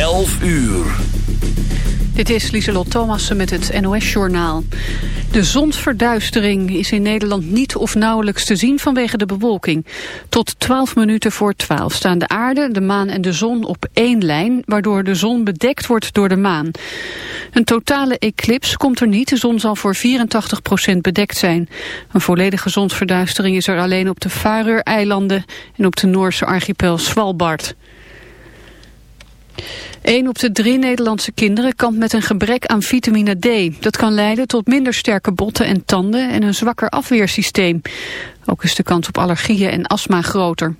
11 uur. Dit is Lieselot Thomassen met het NOS-journaal. De zonsverduistering is in Nederland niet of nauwelijks te zien vanwege de bewolking. Tot 12 minuten voor 12 staan de aarde, de maan en de zon op één lijn... waardoor de zon bedekt wordt door de maan. Een totale eclips komt er niet. De zon zal voor 84% bedekt zijn. Een volledige zonsverduistering is er alleen op de Faroe-eilanden... en op de Noorse archipel Svalbard. Een op de drie Nederlandse kinderen kampt met een gebrek aan vitamine D. Dat kan leiden tot minder sterke botten en tanden en een zwakker afweersysteem. Ook is de kans op allergieën en astma groter.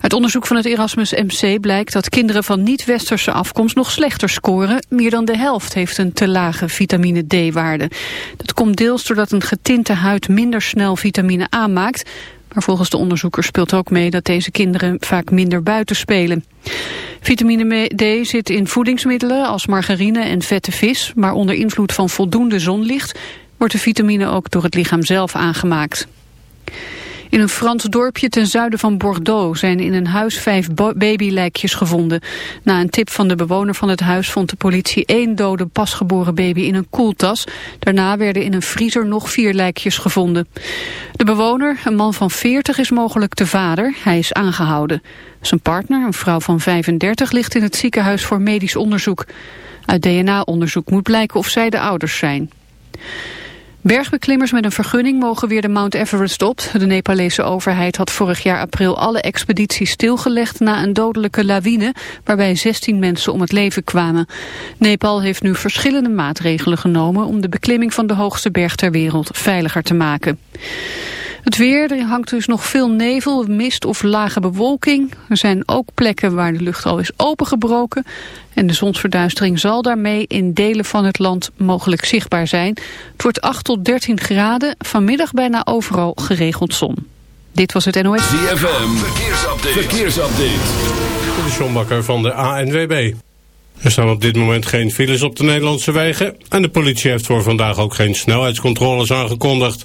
Uit onderzoek van het Erasmus MC blijkt dat kinderen van niet-westerse afkomst nog slechter scoren. Meer dan de helft heeft een te lage vitamine D-waarde. Dat komt deels doordat een getinte huid minder snel vitamine A maakt... Maar volgens de onderzoekers speelt ook mee dat deze kinderen vaak minder buiten spelen. Vitamine D zit in voedingsmiddelen als margarine en vette vis, maar onder invloed van voldoende zonlicht wordt de vitamine ook door het lichaam zelf aangemaakt. In een Frans dorpje ten zuiden van Bordeaux zijn in een huis vijf babylijkjes gevonden. Na een tip van de bewoner van het huis vond de politie één dode pasgeboren baby in een koeltas. Daarna werden in een vriezer nog vier lijkjes gevonden. De bewoner, een man van 40, is mogelijk de vader. Hij is aangehouden. Zijn partner, een vrouw van 35, ligt in het ziekenhuis voor medisch onderzoek. Uit DNA-onderzoek moet blijken of zij de ouders zijn. Bergbeklimmers met een vergunning mogen weer de Mount Everest op. De Nepalese overheid had vorig jaar april alle expedities stilgelegd na een dodelijke lawine waarbij 16 mensen om het leven kwamen. Nepal heeft nu verschillende maatregelen genomen om de beklimming van de hoogste berg ter wereld veiliger te maken. Het weer, er hangt dus nog veel nevel, mist of lage bewolking. Er zijn ook plekken waar de lucht al is opengebroken. En de zonsverduistering zal daarmee in delen van het land mogelijk zichtbaar zijn. Het wordt 8 tot 13 graden, vanmiddag bijna overal geregeld zon. Dit was het NOS. ZFM, verkeersupdate. verkeersupdate. De Sjombakker van de ANWB. Er staan op dit moment geen files op de Nederlandse wegen... en de politie heeft voor vandaag ook geen snelheidscontroles aangekondigd...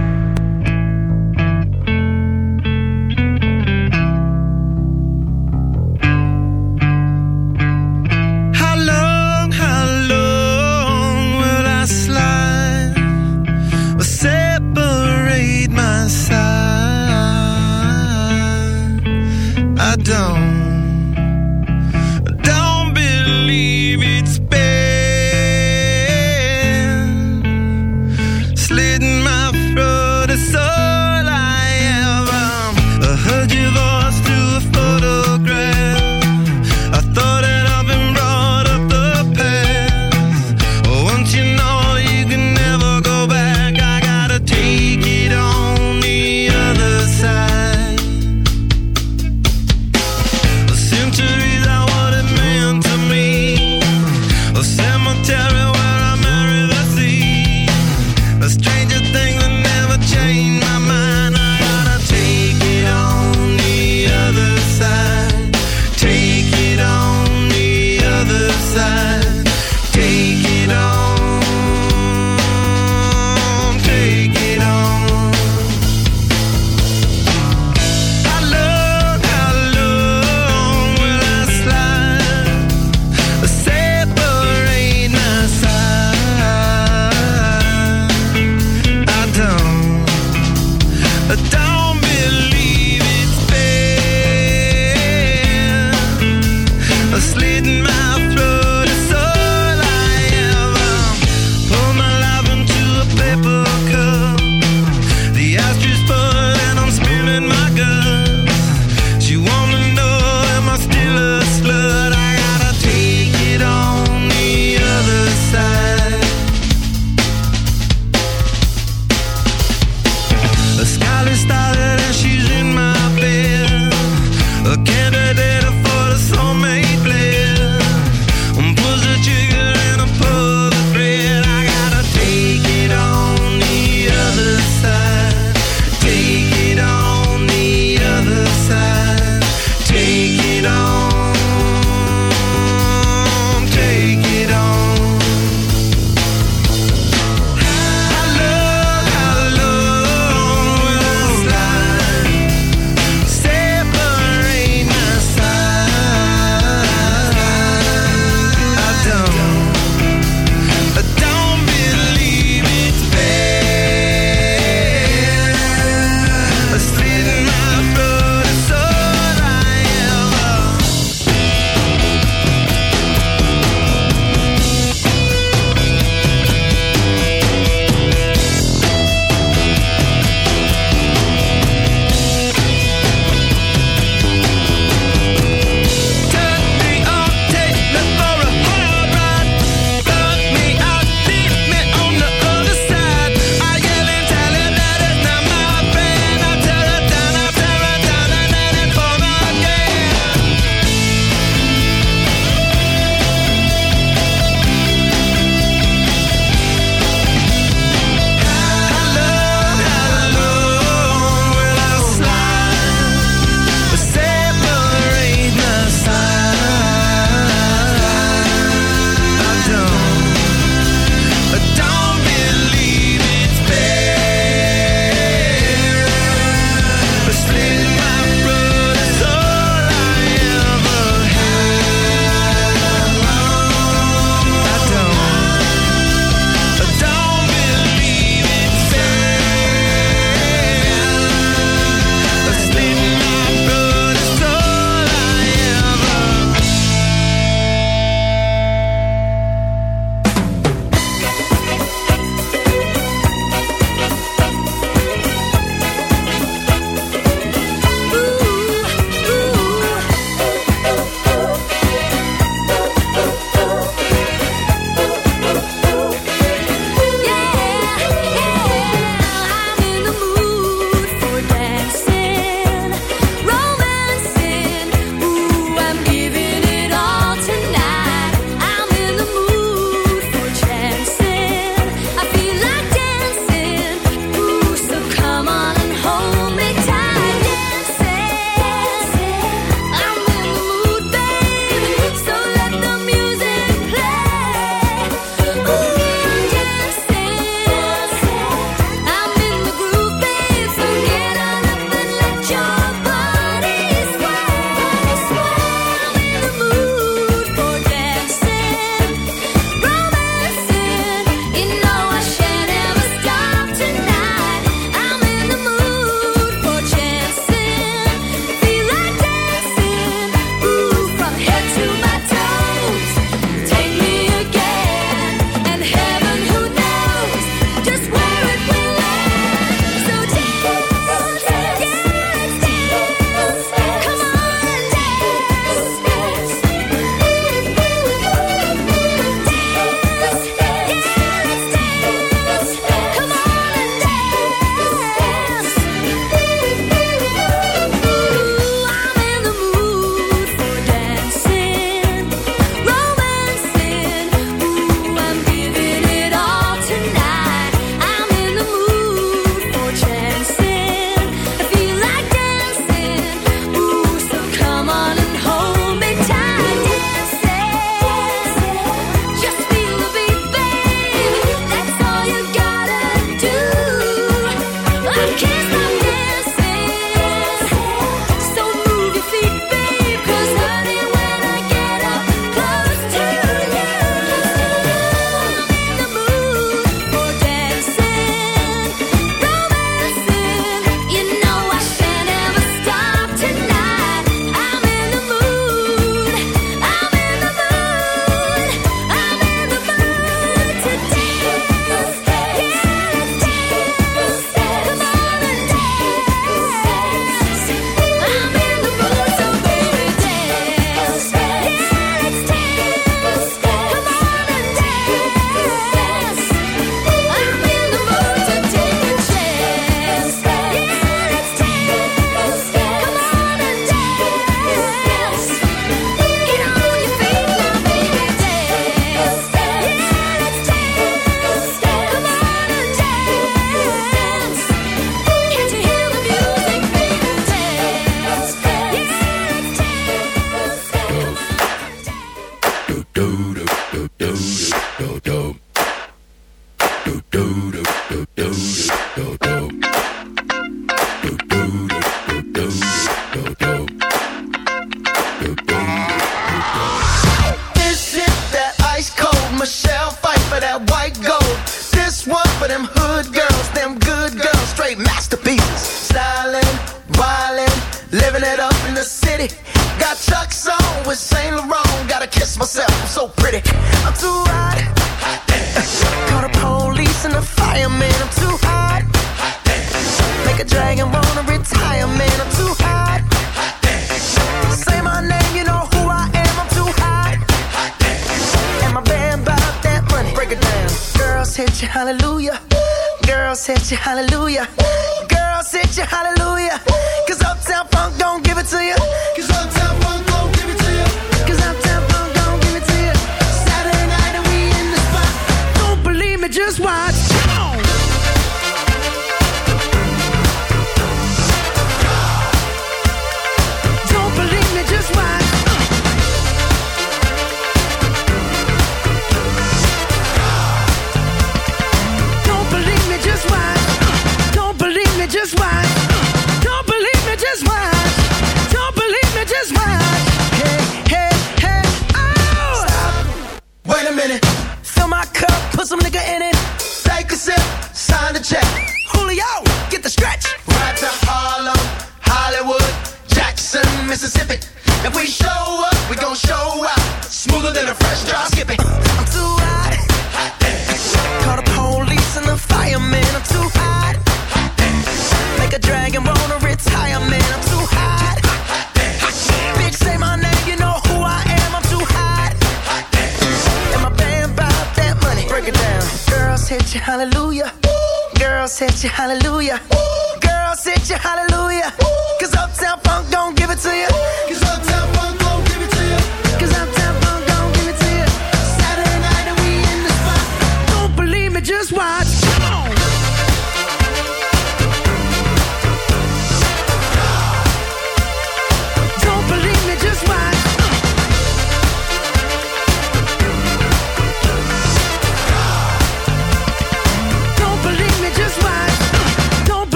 it to you. Cause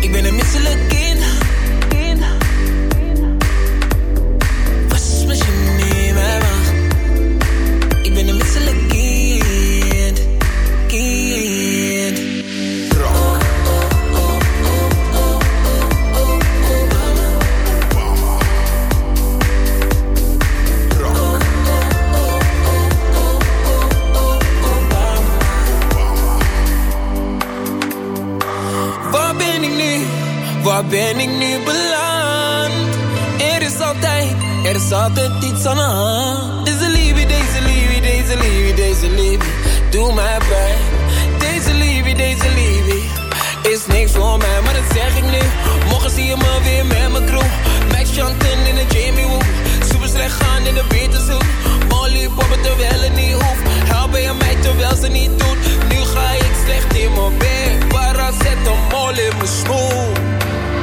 Ik ben een misselijk ben ik nu beland? Er is altijd, er is altijd iets aan de. Deze liefde, deze liefde, deze liefde, deze liefde, doe mij pijn. Deze liefde, deze liefde, is niks voor mij, maar dat zeg ik nu. Morgen zie je me weer met mijn crew. Max Chanten in de Jamie Woo. Super slecht gaan in de Beterzoek. Molly poppen terwijl het niet hoeft. Helpen je mij terwijl ze niet doet. Nu ga ik slecht in mijn bed. Waar zet een mol in mijn smoel.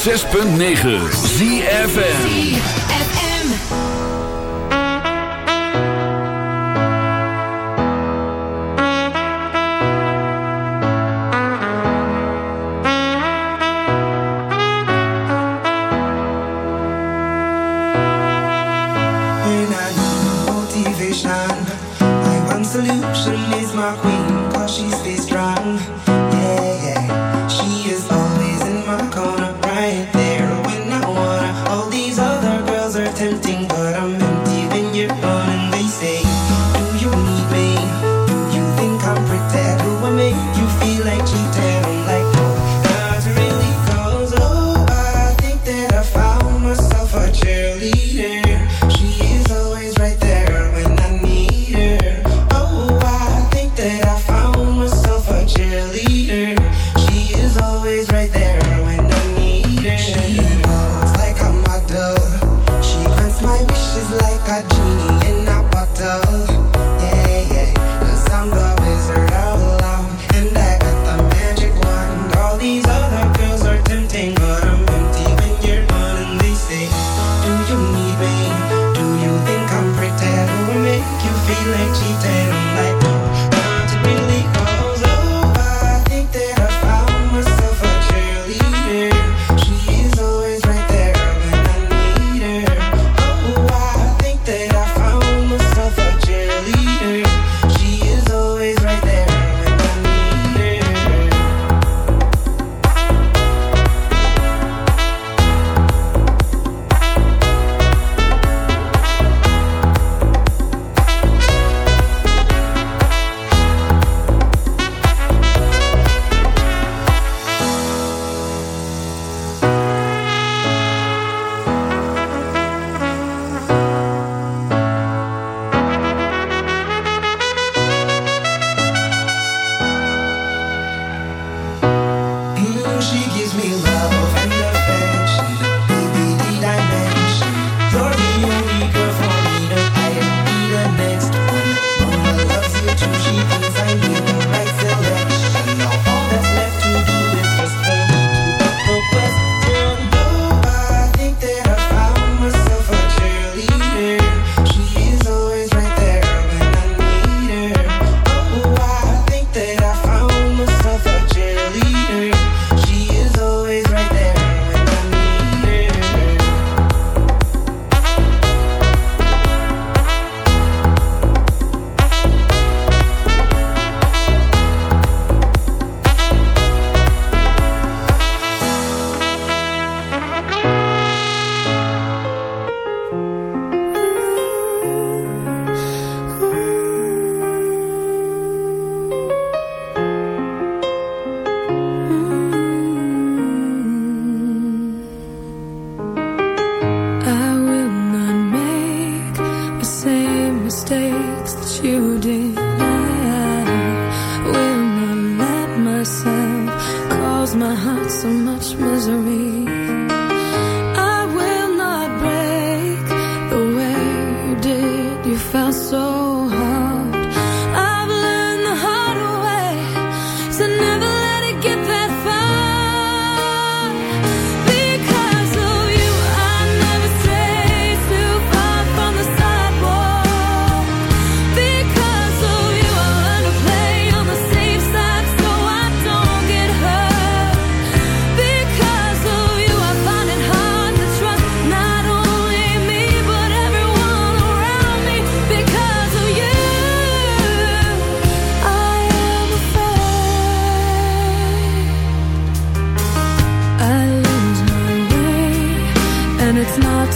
106.9 ZFN solution is my queen cause she's this strong.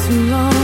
too long.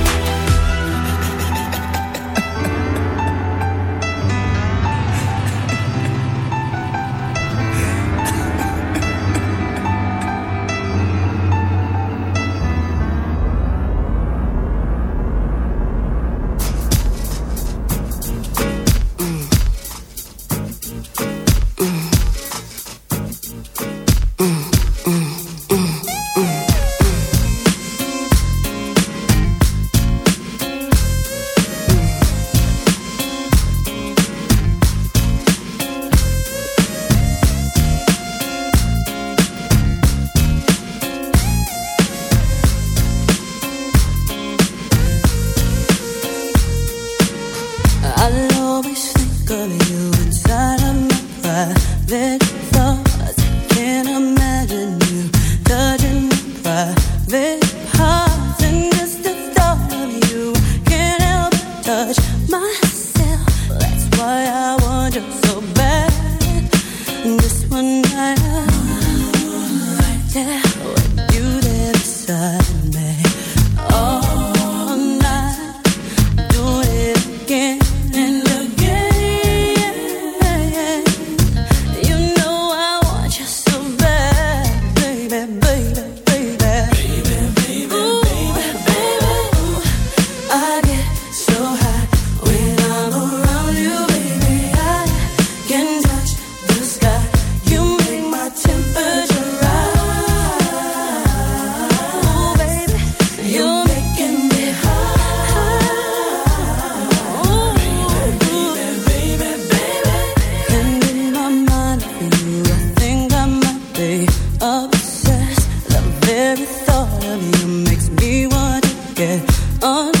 get on oh,